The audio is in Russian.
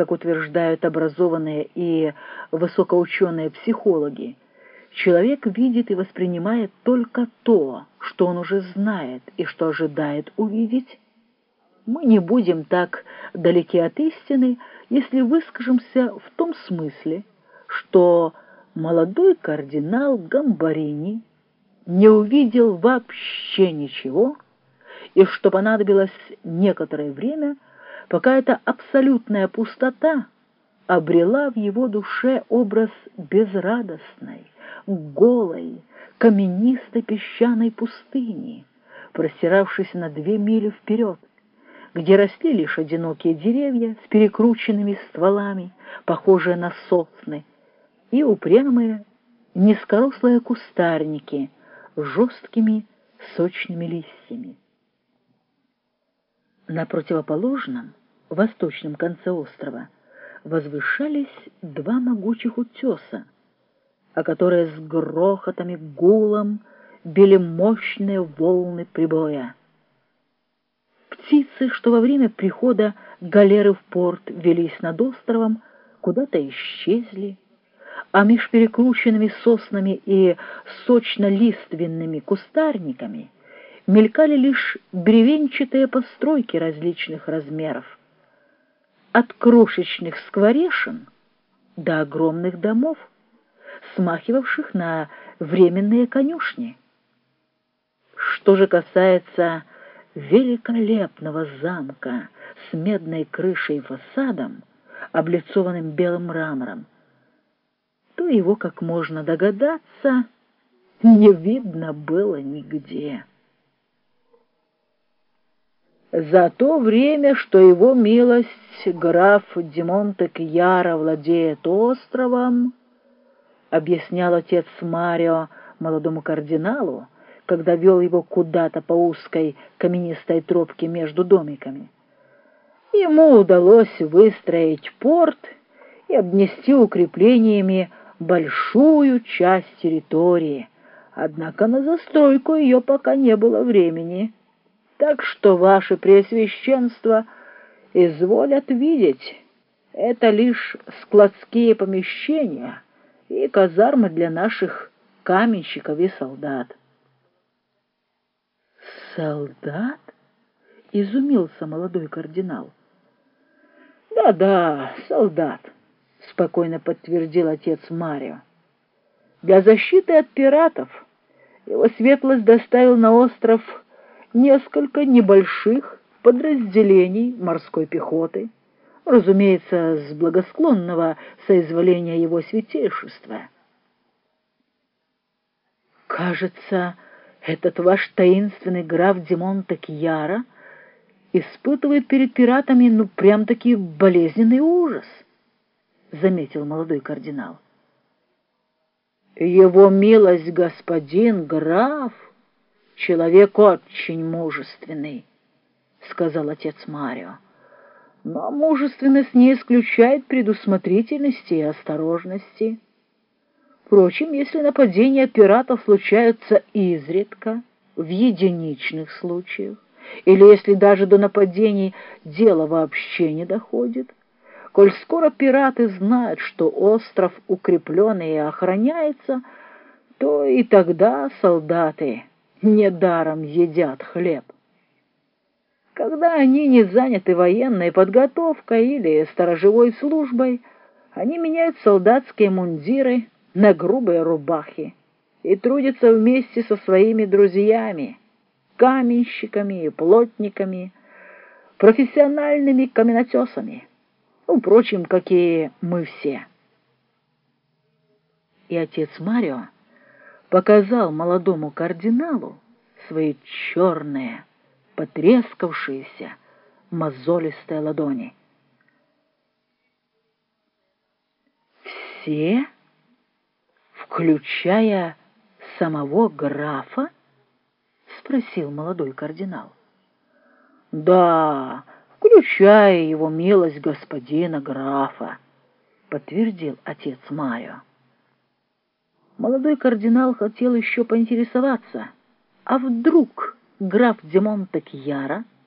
как утверждают образованные и высокоученые психологи, человек видит и воспринимает только то, что он уже знает и что ожидает увидеть, мы не будем так далеки от истины, если выскажемся в том смысле, что молодой кардинал Гамбарини не увидел вообще ничего, и что понадобилось некоторое время, эта абсолютная пустота обрела в его душе образ безрадостной, голой, каменистой песчаной пустыни, простиравшейся на две мили вперед, где росли лишь одинокие деревья с перекрученными стволами, похожие на сосны, и упрямые низкорослые кустарники с жесткими сочными листьями. На противоположном, восточном конце острова возвышались два могучих утеса, о которые с грохотом и гулом били мощные волны прибоя. Птицы, что во время прихода галеры в порт велись над островом, куда-то исчезли, а меж перекрученными соснами и сочно-лиственными кустарниками мелькали лишь бревенчатые постройки различных размеров. От крошечных скворешин до огромных домов, смахивавших на временные конюшни. Что же касается великолепного замка с медной крышей и фасадом, облицованным белым мрамором, то его, как можно догадаться, не видно было нигде. За то время, что его милость граф Димонте Кьяра владеет островом, объяснял отец Марио молодому кардиналу, когда вел его куда-то по узкой каменистой тропке между домиками. Ему удалось выстроить порт и обнести укреплениями большую часть территории, однако на застройку ее пока не было времени. Так что ваше Преосвященство изволят видеть, это лишь складские помещения и казармы для наших каменщиков и солдат. «Солдат?» — изумился молодой кардинал. «Да-да, солдат», — спокойно подтвердил отец Марио. «Для защиты от пиратов его светлость доставил на остров несколько небольших подразделений морской пехоты, разумеется, с благосклонного соизволения его святейшества». «Кажется, — этот ваш таинственный граф Димон Такьяра испытывает перед пиратами ну прям-таки болезненный ужас, — заметил молодой кардинал. Его милость господин граф, человек очень мужественный, — сказал отец Марио. Но мужественность не исключает предусмотрительности и осторожности. Впрочем, если нападения пиратов случаются изредка, в единичных случаях, или если даже до нападений дело вообще не доходит, коль скоро пираты знают, что остров укрепленный и охраняется, то и тогда солдаты недаром едят хлеб. Когда они не заняты военной подготовкой или сторожевой службой, они меняют солдатские мундиры на грубые рубахи и трудится вместе со своими друзьями, каменщиками и плотниками, профессиональными каменотесами, ну, впрочем, какие мы все. И отец Марио показал молодому кардиналу свои черные, потрескавшиеся, мозолистые ладони. «Все?» включая самого графа? — спросил молодой кардинал. — Да, включая его милость господина графа, — подтвердил отец Марио. Молодой кардинал хотел еще поинтересоваться, а вдруг граф Димон Такьяра —